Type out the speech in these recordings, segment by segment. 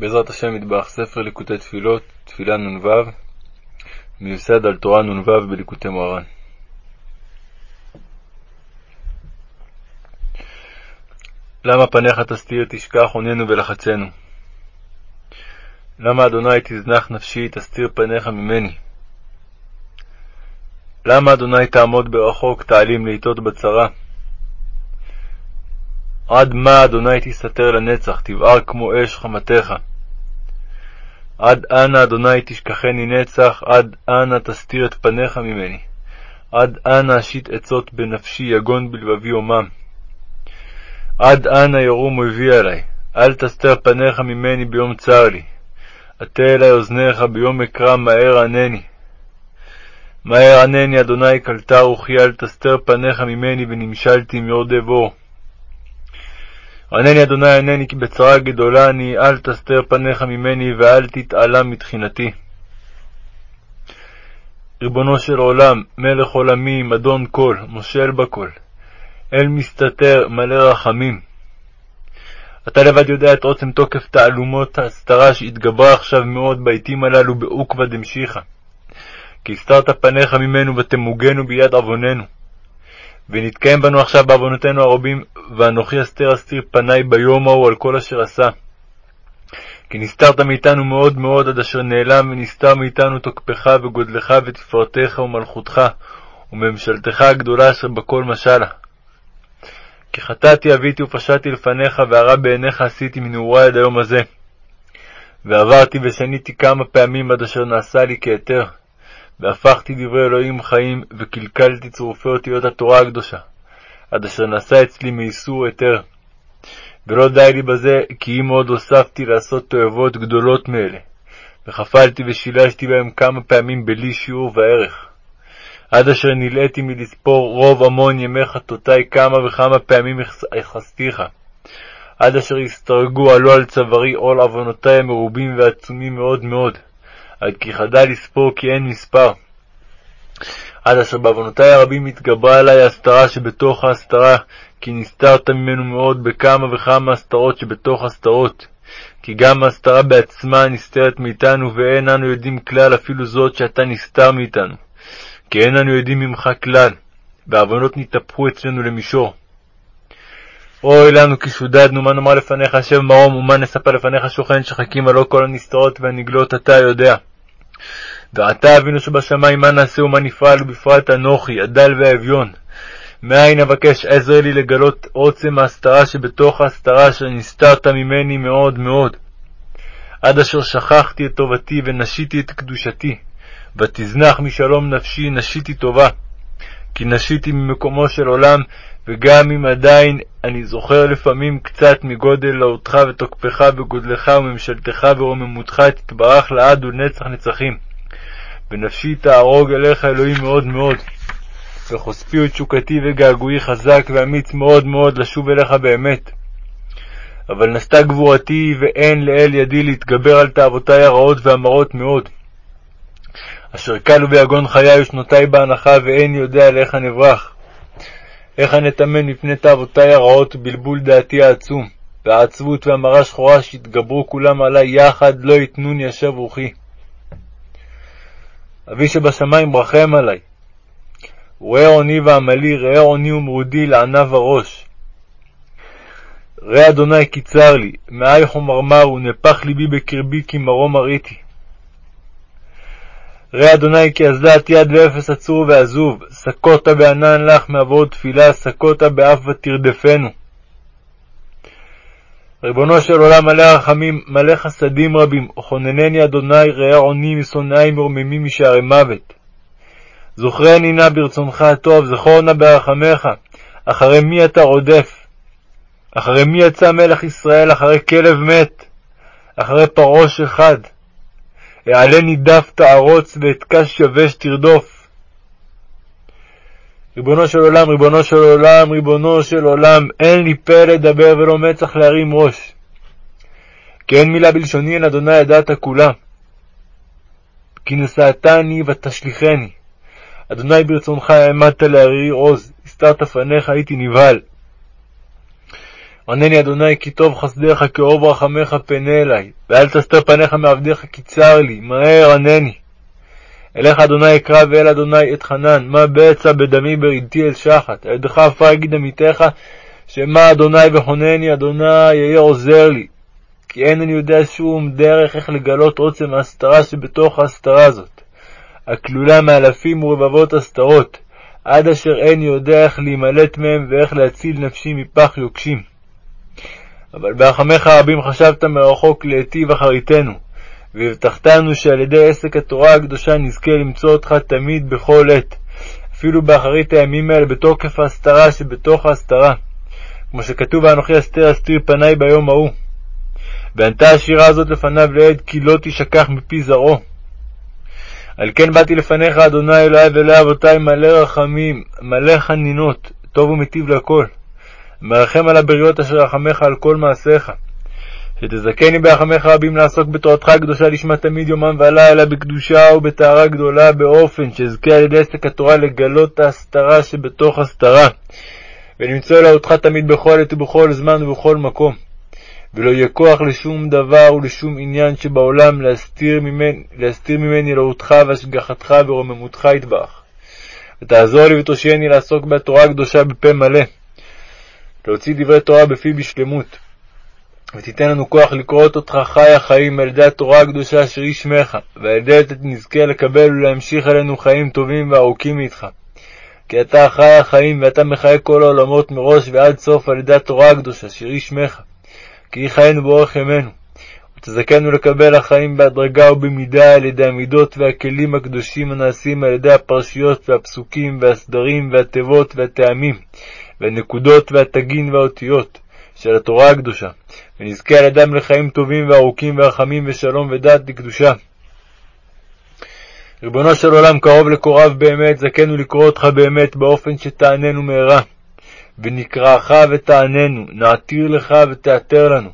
בעזרת השם מטבח ספר ליקוטי תפילות, תפילה נ"ו, מיוסד על תורה נ"ו בליקוטי מוהר"ן. למה פניך תסתיר תשכח עוננו ולחצנו? למה אדוני תזנח נפשי תסתיר פניך ממני? למה אדוני תעמוד ברחוק תעלים לעיתות בצרה? עד מה אדוני תסתתר לנצח, תבער כמו אש חמתך. עד אנה אדוני תשכחני נצח, עד אנה תסתיר את פניך ממני. עד אנה אשית עצות בנפשי, יגון בלבבי אומם. עד אנה ירום אויבי עלי, אל תסתר פניך ממני ביום צר לי. עטה אלי אוזניך ביום אקרא מהר ענני. מהר ענני, אדוני קלטה רוחי, אל תסתר פניך ממני, ונמשלתי מיורדי בור. ענני אדוני ענני כי בצרה גדולה אני, אל תסתר פניך ממני ואל תתעלם מתחינתי. ריבונו של עולם, מלך עולמים, אדון כל, מושל בכל, אל מסתתר, מלא רחמים. אתה לבד יודע את עוצם תוקף תעלומות ההסתרה שהתגברה עכשיו מאוד בעתים הללו בעוקבא דמשיחא. כי הסתרת פניך ממנו ותמוגנו ביד עווננו. ונתקיים בנו עכשיו בעוונותינו הרבים, ואנוכי אסתר אסתיר פניי ביום ההוא על כל אשר עשה. כי נסתרת מאיתנו מאוד מאוד עד אשר נעלם, ונסתר מאיתנו תוקפך וגודלך ותפארתך ומלכותך, וממשלתך הגדולה אשר בכל משלה. כי חטאתי אביתי ופשעתי לפניך, והרע בעיניך עשיתי מנעורי עד היום הזה. ועברתי ושניתי כמה פעמים עד אשר נעשה לי כהיתר. והפכתי דברי אלוהים חיים, וקלקלתי צרופי אותיות התורה הקדושה, עד אשר נעשה אצלי מאיסור היתר. ולא די לי בזה, כי אם עוד הוספתי לעשות תועבות גדולות מאלה, וחפלתי ושילשתי בהם כמה פעמים בלי שיעור וערך. עד אשר נלאיתי מלספור רוב המון ימי חטאותי כמה וכמה פעמים יחסתיך. עד אשר הסתרגו עלו על צווארי עול עוונותי המרובים ועצומים מאוד מאוד. עד כי חדל לספור כי אין מספר. עד אשר בעוונותי הרבים התגברה עלי ההסתרה שבתוך ההסתרה, כי נסתרת ממנו מאוד בכמה וכמה הסתרות שבתוך הסתרות. כי גם ההסתרה בעצמה נסתרת מאיתנו, ואין אנו יודעים כלל אפילו זאת שאתה נסתר מאיתנו. כי אין אנו יודעים ממך כלל, והעוונות נתהפכו אצלנו למישור. אוי לנו כי שודדנו, מה נאמר לפניך השם מרום, ומה נספר לפניך שוכן, שחכים עלו כל הנסתרות והנגלות אתה יודע. ועתה אבינו שבשמיים, מה נעשה ומה נפעל, ובפרט אנוכי, הדל והאביון. מאין אבקש עזר לי לגלות עוצם ההסתרה שבתוך ההסתרה אשר נסתרת ממני מאוד מאוד. עד אשר שכחתי את טובתי ונשיתי את קדושתי, ותזנח משלום נפשי נשיתי טובה. כי נשיתי ממקומו של עולם, וגם אם עדיין אני זוכר לפעמים קצת מגודל לאותך ותוקפך וגודלך וממשלתך ורוממותך תתברך לעד ולנצח נצחים. ונפשי תערוג אליך אלוהים מאוד מאוד. וחושפי ותשוקתי וגעגועי חזק ואמיץ מאוד מאוד לשוב אליך באמת. אבל נסתה גבורתי ואין לאל ידי להתגבר על תאוותי הרעות והמרות מאוד. אשר כלו ביגון חיי ושנותי בהנחה ואין יודע לאיך נברח. איך נטמן מפני תאוותי הרעות ובלבול דעתי העצום, והעצבות והמרה שחורה שהתגברו כולם עלי יחד, לא יתנוני אשר רוחי. אבי שבשמיים רחם עלי. ראה עוני ועמלי, ראה עוני ומרודי לענב הראש. ראה אדוני כי צר לי, מאי חומרמר ונפח ליבי בקרבי כי מרום מריתי. ראה אדוני כי אזלת יד ואפס עצור ועזוב, סקות בענן לך מעבור תפילה, סקות באף ותרדפנו. ריבונו של עולם מלא רחמים, מלא חסדים רבים, חוננני אדוני, ראה עוני משונאי מרוממים משערי מוות. זוכרני נא ברצונך הטוב, זכור נא ברחמך, אחרי מי אתה רודף? אחרי מי יצא מלך ישראל, אחרי כלב מת, אחרי פרעה אחד. אעלה נידף תערוץ ואת קש יבש תרדוף. ריבונו של עולם, ריבונו של עולם, ריבונו של עולם, אין לי פה לדבר ולא מצח להרים ראש. כי אין מילה בלשוני אל אדוני ידעת כולה. כי נשאתני ותשליכני. אדוני ברצונך העמדת להריר עוז, הסתרת פניך הייתי נבהל. ענני אדוני כי טוב חסדיך כאוב רחמך פנה אלי, ואל תסתר פניך מעבדיך כי צר לי, מהר ענני. אליך אדוני אקרא ואל אדוני אתחנן, מה בצע בדמי ברידתי אל שחת, על ידך עפר יגיד עמיתך, שמא אדוני וחונני, אדוני יהיה עוזר לי. כי אין אני יודע שום דרך איך לגלות עוצם ההסתרה שבתוך ההסתרה הזאת, הכלולה מאלפים ורבבות הסתרות, עד אשר אין יודע איך להימלט מהם ואיך להציל נפשי מפח יוקשים. אבל ברחמך הרבים חשבת מרחוק להיטיב אחריתנו, והבטחתנו שעל ידי עסק התורה הקדושה נזכה למצוא אותך תמיד בכל עת, אפילו באחרית הימים האלה בתוקף ההסתרה שבתוך ההסתרה, כמו שכתוב ואנוכי אסתר אסתיר פניי ביום ההוא. וענתה השירה הזאת לפניו לעד כי לא תשכח מפי זרעו. על כן באתי לפניך, אדוני אלוהי ואלוהי אבותי, מלא רחמים, מלא חנינות, טוב ומיטיב לכל. מרחם על הבריות אשר רחמך על כל מעשיך. שתזכני ברחמך רבים לעסוק בתורתך הקדושה לשמה תמיד יומם ולילה בקדושה ובטהרה גדולה באופן שאזכה על ידי עסק התורה לגלות ההסתרה שבתוך הסתרה. ולמצוא אליה אותך תמיד בכל עת ובכל זמן ובכל מקום. ולא יהיה כוח לשום דבר ולשום עניין שבעולם להסתיר ממני, להסתיר ממני אלוהותך והשגחתך ורוממותך יתברך. ותעזור לי ותושייני לעסוק בתורה הקדושה בפה מלא להוציא דברי תורה בפי בשלמות ותיתן לנו כוח לקרות אותך חי החיים על ידי התורה הקדושה אשר היא שמך, ועל ידי זה נזכה לקבל ולהמשיך עלינו חיים טובים וארוכים איתך. כי אתה חי החיים ואתה מחיה כל העולמות מראש ועד סוף על ידי התורה הקדושה אשר היא שמך, כי היא חיינו באורך ימינו. ותזכנו לקבל החיים בהדרגה ובמידה על ידי המידות והכלים הקדושים הנעשים על ידי הפרשיות והפסוקים והסדרים והתיבות והטעמים והנקודות והתגין והאותיות של התורה הקדושה, ונזכה על ידם לחיים טובים וארוכים ורחמים ושלום ודעת לקדושה. ריבונו של עולם, קרוב לקוריו באמת, זכנו לקרוא אותך באמת, באופן שתעננו מהרה. ונקראך ותעננו, נעתיר לך ותעתר לנו.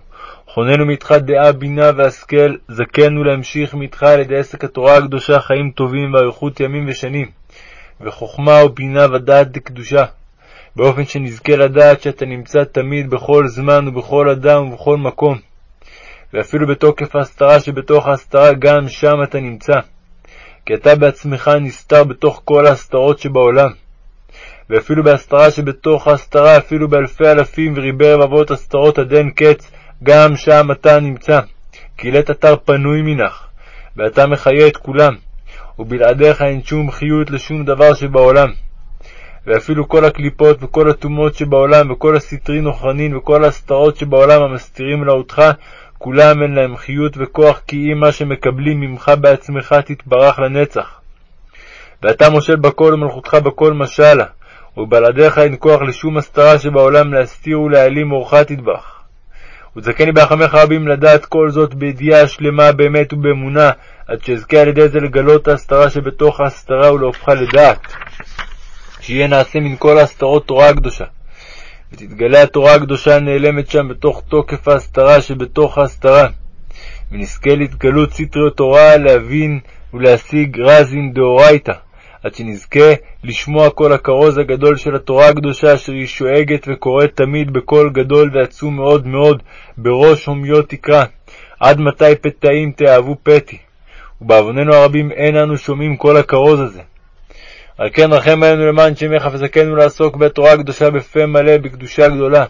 חוננו מאיתך דעה, בינה והשכל, זכנו להמשיך מאיתך על ידי עסק התורה הקדושה חיים טובים ואריכות ימים ושנים, וחוכמה ובינה ודעת לקדושה. באופן שנזכה לדעת שאתה נמצא תמיד בכל זמן ובכל אדם ובכל מקום. ואפילו בתוקף ההסתרה שבתוך ההסתרה גם שם אתה נמצא. כי אתה בעצמך נסתר בתוך כל ההסתרות שבעולם. ואפילו בהסתרה שבתוך ההסתרה, אפילו באלפי אלפים וריבי רבבות הסתרות עד אין קץ, גם שם אתה נמצא. כי לית אתר פנוי מנך, ואתה מחיה את כולם, ובלעדיך אין שום חיות לשום דבר שבעולם. ואפילו כל הקליפות וכל הטומאות שבעולם, וכל הסטרין וכרנין, וכל ההסתרות שבעולם המסתירים לאותך, כולם אין להם חיות וכוח, כי אם מה שמקבלים ממך בעצמך תתברך לנצח. ואתה מושל בכל ומלכותך בכל משלה, ובלעדיך אין כוח לשום הסתרה שבעולם להסתיר ולהעלים אורך תדבח. וזכני ברחמך רבים לדעת כל זאת בידיעה שלמה באמת ובאמונה, עד שאזכה על ידי זה לגלות ההסתרה שבתוך ההסתרה ולהופכה לדעת. שיהיה נעשה מן כל ההסתרות תורה הקדושה. ותתגלה התורה הקדושה הנעלמת שם בתוך תוקף ההסתרה שבתוך ההסתרה. ונזכה להתגלות סטרי תורה להבין ולהשיג רזין דאורייתא, עד שנזכה לשמוע כל הכרוז הגדול של התורה הקדושה, אשר היא שואגת וקוראת תמיד בקול גדול ועצום מאוד מאוד, בראש הומיות תקרא, עד מתי פתאים תאהבו פתי. ובעווננו הרבים אין אנו שומעים כל הכרוז הזה. על כן רחם עלינו למען שמך וזכנו לעסוק בתורה הקדושה בפה מלא בקדושה גדולה.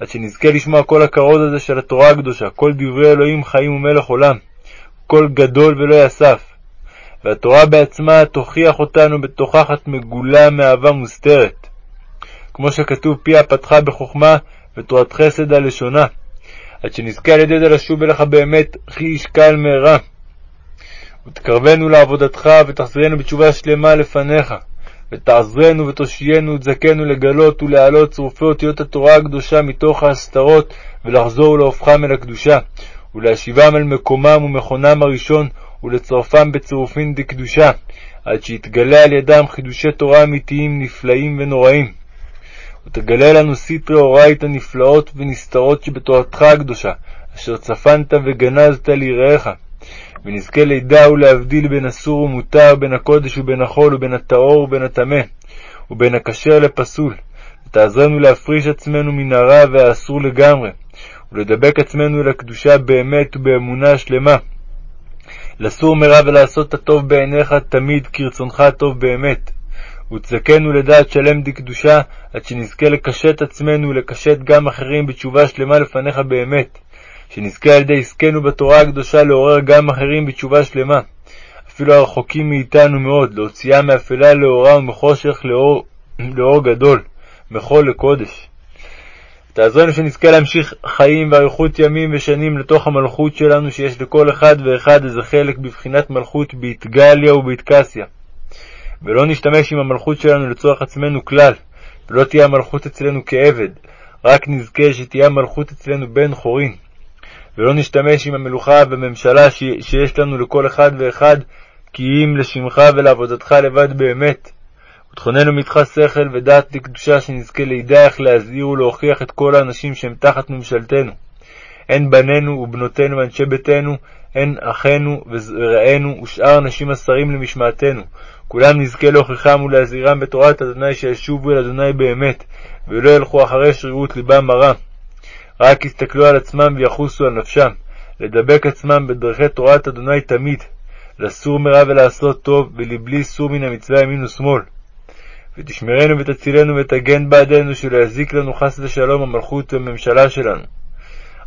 עד שנזכה לשמוע כל הכרוז הזה של התורה הקדושה, כל דברי אלוהים חיים ומלך עולם, קול גדול ולא יסף. והתורה בעצמה תוכיח אותנו בתוכחת מגולה מאהבה מוסתרת. כמו שכתוב פיה פתחה בחוכמה ותורת חסד על לשונה. עד שנזכה על ידי זה לשוב אליך באמת, חי ישקל מהרה. ותקרבנו לעבודתך, ותחזירנו בתשובה שלמה לפניך. ותעזרנו ותושיינו ותזכנו לגלות ולהעלות צרופי אותיות התורה הקדושה מתוך ההסתרות, ולחזור ולהופכם אל הקדושה, ולהשיבם אל מקומם ומכונם הראשון, ולצרפם בצירופין דקדושה, עד שיתגלה על ידם חידושי תורה אמיתיים, נפלאים ונוראים. ותגלה לנו סטרי אורייתא נפלאות ונסתרות שבתורתך הקדושה, אשר צפנת וגנזת ליראיך. ונזכה לידע ולהבדיל בין אסור ומותר, בין הקודש ובין החול, ובין הטהור ובין הטמא, ובין הכשר לפסול. ותעזרנו להפריש עצמנו מן הרע והאסור לגמרי, ולדבק עצמנו אל הקדושה באמת ובאמונה שלמה. לסור מרע ולעשות הטוב בעיניך תמיד כרצונך הטוב באמת. ותזכנו לדעת שלם דקדושה, עד שנזכה לקשט עצמנו ולקשט גם אחרים בתשובה שלמה לפניך באמת. שנזכה על ידי עסקנו בתורה הקדושה לעורר גם אחרים בתשובה שלמה. אפילו הרחוקים מאיתנו מאוד, להוציאם מאפלה לאורה ומחושך לאור, לאור גדול, מחול לקודש. תעזרנו שנזכה להמשיך חיים ואריכות ימים ושנים לתוך המלכות שלנו, שיש לכל אחד ואחד איזה חלק בבחינת מלכות באתגליה ובאתקסיה. ולא נשתמש עם המלכות שלנו לצורך עצמנו כלל, ולא תהיה המלכות אצלנו כעבד, רק נזכה שתהיה המלכות אצלנו בן חורין. ולא נשתמש עם המלוכה והממשלה שיש לנו לכל אחד ואחד, כי אם לשמך ולעבודתך לבד באמת. ותכוננו מתך שכל ודעת לקדושה, שנזכה לידע להזהיר ולהוכיח את כל האנשים שהם תחת ממשלתנו. הן בנינו ובנותינו ואנשי ביתנו, הן אחינו ורעינו ושאר אנשים השרים למשמעתנו. כולם נזכה להוכיחם ולהזהירם בתורת ה' שישובו אל ה' באמת, ולא ילכו אחרי שרירות ליבם הרע. רק יסתכלו על עצמם ויחוסו על נפשם, לדבק עצמם בדרכי תורת ה' תמיד, לסור מרע ולעשות טוב, ולבלי סור מן המצווה ימין ושמאל. ותשמרנו ותצילנו ותגן בעדנו, שלא יזיק לנו חס ושלום המלכות והממשלה שלנו.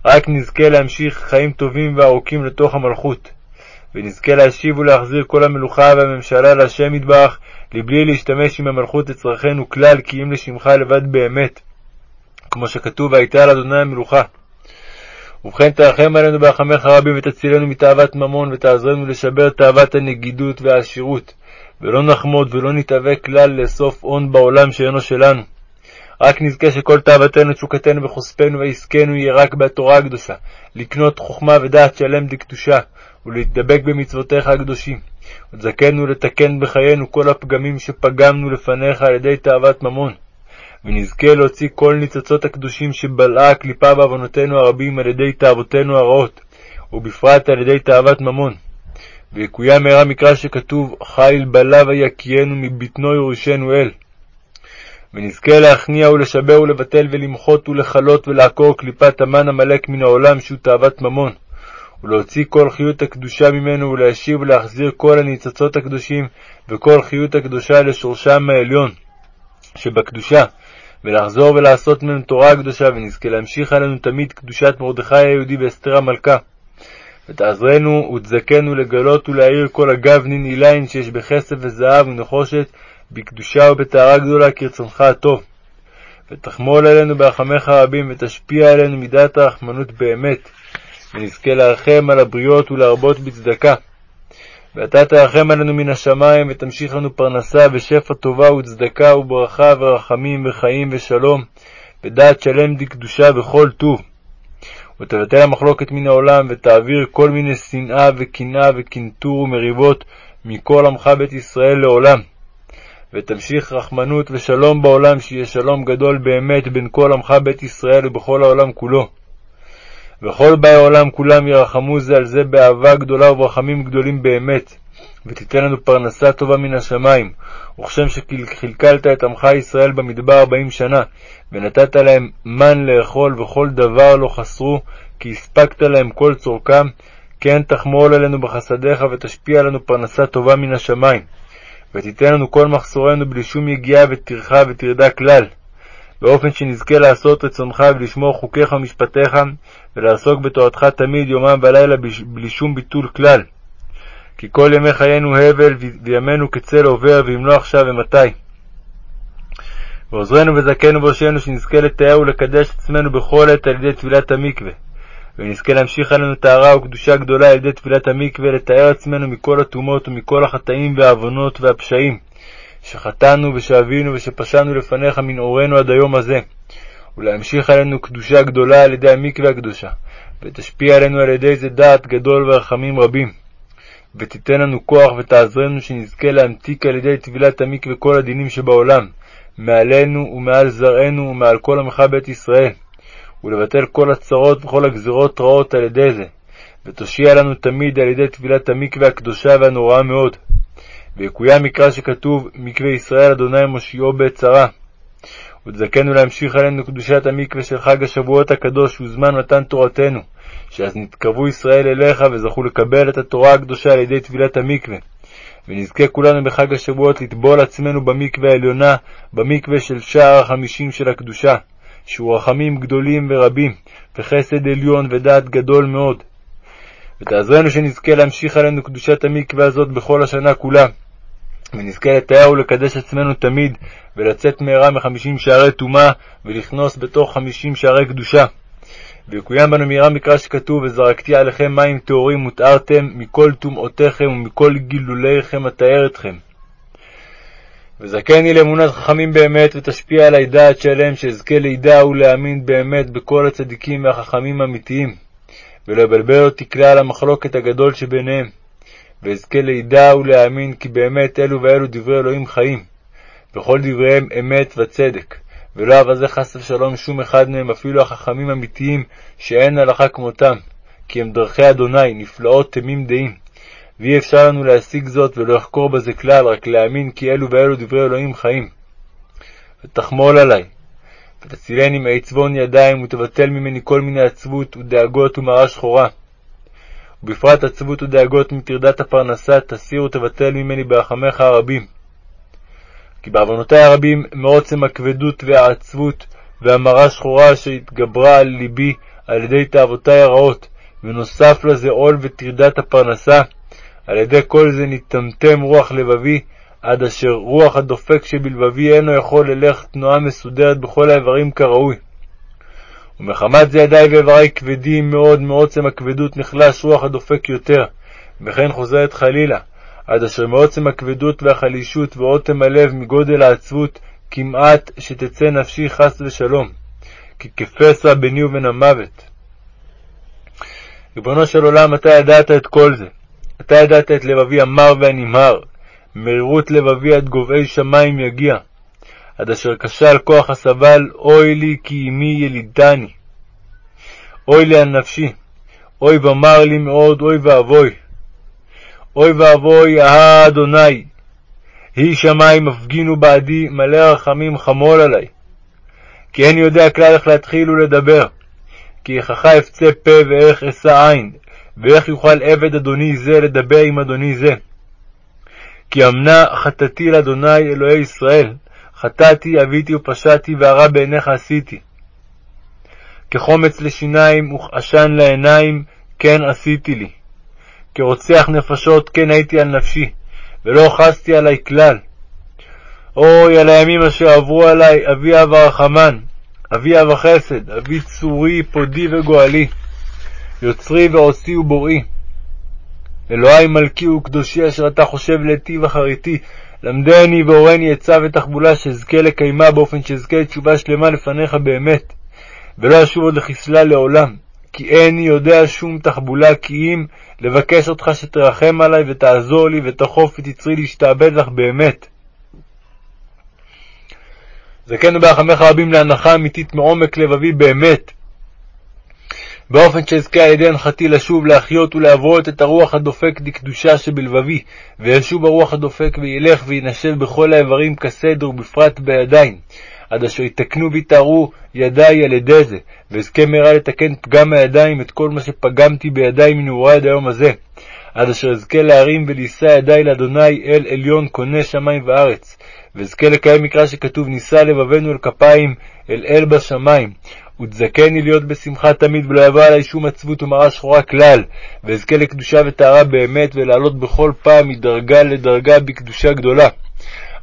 רק נזכה להמשיך חיים טובים וארוכים לתוך המלכות, ונזכה להשיב ולהחזיר כל המלוכה והממשלה להשם יתברך, לבלי להשתמש עם המלכות לצרכנו כלל, כי אם לשמך לבד באמת. כמו שכתוב, והייתה על אדוני המלוכה. ובכן תרחם עלינו ברחמך רבים, ותצילנו מתאוות ממון, ותעזרנו לשבר תאוות הנגידות והעשירות, ולא נחמוד ולא נתאווה כלל לאסוף הון בעולם שאינו שלנו. רק נזכה שכל תאוותנו, תשוקתנו וחושפנו ועסקנו יהיה רק בתורה הקדושה, לקנות חוכמה ודעת שלם דקדושה, ולהתדבק במצוותיך הקדושים. ותזכנו לתקן בחיינו כל הפגמים שפגמנו לפניך על ידי תאוות ממון. ונזכה להוציא כל ניצוצות הקדושים שבלעה הקליפה בעוונותינו הרבים על ידי תאוותינו הרעות, ובפרט על ידי תאוות ממון. ויקוים מהרה מקרא שכתוב, חיל בלע ויקינו מבטנו יורשנו אל. ונזכה להכניע ולשבר ולבטל ולמחות ולכלות ולעקור קליפת המן עמלק מן העולם שהוא תאוות ממון, ולהוציא כל חיות הקדושה ממנו ולהשיב ולהחזיר כל הניצוצות הקדושים וכל חיות הקדושה לשורשם העליון שבקדושה, ולחזור ולעשות מהם תורה הקדושה, ונזכה להמשיך עלינו תמיד קדושת מרדכי היהודי ואסתר המלכה. ותעזרנו ותזכנו לגלות ולהאיר כל הגבנין עילין שיש בכסף וזהב ונחושת, בקדושה ובטהרה גדולה כרצונך הטוב. ותחמול עלינו ברחמך רבים, ותשפיע עלינו מידת הרחמנות באמת, ונזכה להרחם על הבריות ולהרבות בצדקה. ואתה תרחם עלינו מן השמיים, ותמשיך לנו פרנסה ושפע טובה וצדקה וברכה ורחמים וחיים ושלום, ודעת שלם דקדושה וכל טוב. ותבטל המחלוקת מן העולם, ותעביר כל מיני שנאה וקנאה וקנטור ומריבות מכל עמך בית ישראל לעולם. ותמשיך רחמנות ושלום בעולם, שיהיה שלום גדול באמת בין כל עמך בית ישראל ובכל העולם כולו. וכל באי העולם כולם ירחמו זה על זה באהבה גדולה וברחמים גדולים באמת, ותיתן לנו פרנסה טובה מן השמיים, וכשם שכלכלת את עמך ישראל במדבר ארבעים שנה, ונתת להם מן לאכול וכל דבר לא חסרו, כי הספקת להם כל צורכם, כן תחמול עלינו בחסדיך ותשפיע עלינו פרנסה טובה מן השמיים. ותיתן לנו כל מחסורנו בלי שום יגיעה וטרחה וטרדה כלל. באופן שנזכה לעשות רצונך ולשמור חוקיך ומשפטיך, ולעסוק בתורתך תמיד יומם ולילה בלי שום ביטול כלל. כי כל ימי חיינו הבל, וימינו כצל עובר, ואם לא עכשיו ומתי. ועוזרנו וזכנו בראשנו, שנזכה לתאר ולקדש עצמנו בכל עת על ידי טבילת המקווה. ונזכה להמשיך עלינו טהרה וקדושה גדולה על ידי טבילת המקווה, לתאר עצמנו מכל הטומאות ומכל החטאים והעוונות והפשעים, שחטאנו ושאבינו ושפשענו לפניך מנעורנו עד היום הזה, ולהמשיך עלינו קדושה גדולה על ידי המקווה הקדושה, ותשפיע עלינו על ידי זה דעת גדול ורחמים רבים. ותיתן לנו כוח ותעזרנו שנזכה להמתיק על ידי טבילת המקווה כל הדינים שבעולם, מעלינו ומעל זרענו ומעל כל עמך בית ישראל, ולבטל כל הצרות וכל הגזירות רעות על ידי זה, ותושיע לנו תמיד על ידי טבילת המקווה הקדושה והנוראה מאוד. ויקוים מקרא שכתוב מקווה ישראל אדוני מושיעו בעת צרה. ותזכנו להמשיך עלינו קדושת המקווה של חג השבועות הקדוש וזמן מתן תורתנו, שאז נתקרבו ישראל אליך וזכו לקבל את התורה הקדושה על ידי טבילת המקווה. ונזכה כולנו בחג השבועות לטבול עצמנו במקווה העליונה, במקווה של שער החמישים של הקדושה, שהוא רחמים גדולים ורבים, וחסד עליון ודעת גדול מאוד. ותעזרנו שנזכה להמשיך עלינו קדושת המקווה הזאת בכל השנה כולה, ונזכה לתאר ולקדש עצמנו תמיד, ולצאת מהרה מחמישים שערי טומאה, ולכנוס בתוך חמישים שערי קדושה. ויקוים בנו מהרה מקרא שכתוב, וזרקתי עליכם מים טהורים ותארתם מכל טומאותיכם ומכל גילוליכם אתאר אתכם. וזכני לאמונת חכמים באמת, ותשפיע עלי דעת שלם, שאזכה לידע ולהאמין באמת בכל הצדיקים והחכמים האמיתיים, ולא יבלבל אותי כלל המחלוקת הגדול שביניהם. ואזכה לידע ולהאמין כי באמת אלו ואלו דברי אלוהים חיים, וכל דבריהם אמת וצדק, ולא אבזה חס ושלום שום אחד מהם, אפילו החכמים אמיתיים, שאין הלכה כמותם, כי הם דרכי אדוני, נפלאות תמים דעים. ואי אפשר לנו להשיג זאת ולא לחקור בזה כלל, רק להאמין כי אלו ואלו דברי אלוהים חיים. ותחמול עלי, ותצילני מעצבון ידיים, ותבטל ממני כל מיני עצבות ודאגות ומרה שחורה. ובפרט עצבות ודאגות מטרדת הפרנסה, תסיר ותבטל ממני ברחמך הרבים. כי בעוונותי הרבים, מעוצם הכבדות והעצבות והמרה שחורה אשר התגברה על ליבי על ידי תאוותי הרעות, ונוסף לזה עול וטרדת הפרנסה, על ידי כל זה נטמטם רוח לבבי, עד אשר רוח הדופק שבלבבי אינו יכול ללך תנועה מסודרת בכל האיברים כראוי. ומחמת זה ידי ואיברי כבדים מאוד מעוצם הכבדות נחלש רוח הדופק יותר, וכן חוזרת חלילה, עד אשר מעוצם הכבדות והחלישות ואוטם הלב מגודל העצבות, כמעט שתצא נפשי חס ושלום, כי כפסע ביני ובין המוות. ריבונו של עולם, אתה ידעת את כל זה. אתה ידעת את לבבי המר והנמהר, מרירות לבבי עד גובהי שמים יגיע. עד אשר כשל כוח הסבל, אוי לי כי אמי ילידני. אוי לי על נפשי, אוי ומר לי מאוד, אוי ואבוי. אוי ואבוי, אהה אדוני, היא שמים הפגינו בעדי, מלא רחמים חמול עלי. כי אין יודע כלל איך להתחיל ולדבר. כי איכך אפצה פה ואיך אשא עין, ואיך יוכל עבד אדוני זה לדבר עם אדוני זה. כי אמנה חטאתי לאדוני אלוהי ישראל, חטאתי, אביתי ופשעתי, והרע בעיניך עשיתי. כחומץ לשיניים וכעשן לעיניים, כן עשיתי לי. כרוצח נפשות, כן הייתי על נפשי, ולא חסתי עלי כלל. אוי, על הימים אשר עברו עלי, אבי אב הרחמן, אבי אב החסד, אבי צורי, פודי וגואלי, יוצרי ועושי ובוראי. אלוהי מלכי וקדושי אשר אתה חושב להיטיב אחריתי, למדני והורני עצה ותחבולה שאזכה לקיימה באופן שאזכה לתשובה שלמה לפניך באמת, ולא אשוב עוד לחסלה לעולם, כי איני יודע שום תחבולה כי אם לבקש אותך שתרחם עלי ותעזור לי ותחוף ותצרי להשתעבד לך באמת. זכנו ברחמך רבים להנחה אמיתית מעומק לבבי באמת, באופן שאזכה על ידי הנחתי לשוב להחיות ולהברות את הרוח הדופק דקדושה שבלבבי, וישוב הרוח הדופק וילך וינשב בכל האיברים כסדר ובפרט בידיים, עד אשר יתקנו ויתארו ידיי על ידי זה, ואזכה מהרה לתקן פגם הידיים את כל מה שפגמתי בידיי מנעורי עד היום הזה, עד אשר אזכה להרים ולישא ידיי לאדוני אל עליון קונה שמים וארץ, ואזכה לקיים מקרא שכתוב נישא לבבנו אל כפיים אל אל בשמיים, ותזכני להיות בשמחה תמיד, ולא יבוא עלי שום עצבות ומרה שחורה כלל, ואזכה לקדושה וטהרה באמת, ולעלות בכל פעם מדרגה לדרגה בקדושה גדולה.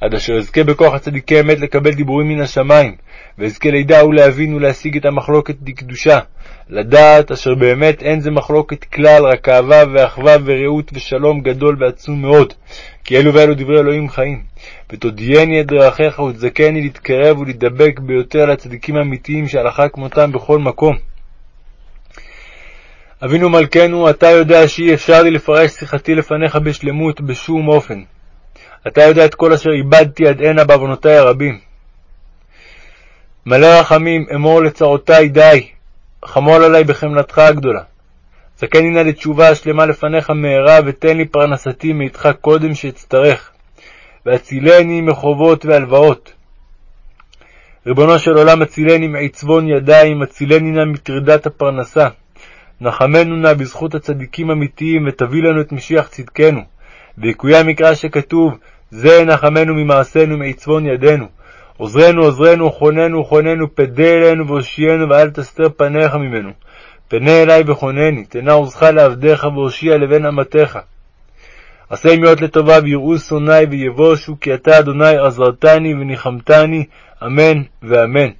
עד אשר אזכה בכוח הצדיקי אמת לקבל דיבורים מן השמיים, ואזכה לידע ולהבין ולהשיג את המחלוקת לקדושה, לדעת אשר באמת אין זה מחלוקת כלל, רק אהבה ואחווה ורעות ושלום גדול ועצום מאוד, כי אלו ואלו דברי אלוהים חיים. ותודייני את דרכיך ותזכני להתקרב ולהידבק ביותר לצדיקים האמיתיים שהלכה כמותם בכל מקום. אבינו מלכנו, אתה יודע שאי אפשר לי לפרש שיחתי לפניך בשלמות בשום אופן. אתה יודע את כל אשר איבדתי עד הנה בעוונותי הרבים. מלא רחמים, אמור לצרותי די, חמול עלי בחמלתך הגדולה. זכני נא לתשובה השלמה לפניך מהרה, ותן לי פרנסתי מאיתך קודם שאצטרך, והצילני מחובות והלוואות. ריבונו של עולם, הצילני מעצבון ידיים, הצילני נא מטרידת הפרנסה. נחמנו נא בזכות הצדיקים אמיתיים, ותביא לנו את משיח צדקנו. ויקוים מקרא שכתוב, זה נחמנו ממעשינו, מעצבון ידינו. עוזרנו, עוזרנו, חוננו, חוננו, פדה אלינו והושיענו, ואל תסתר פניך ממנו. פנה אלי וחונני, תנה עוזך לעבדיך והושיע לבן אמתך. עשה מיות לטובה ויראו שונאי ויבושו, כי אתה, אדוני, עזרתני וניחמתני, אמן ואמן.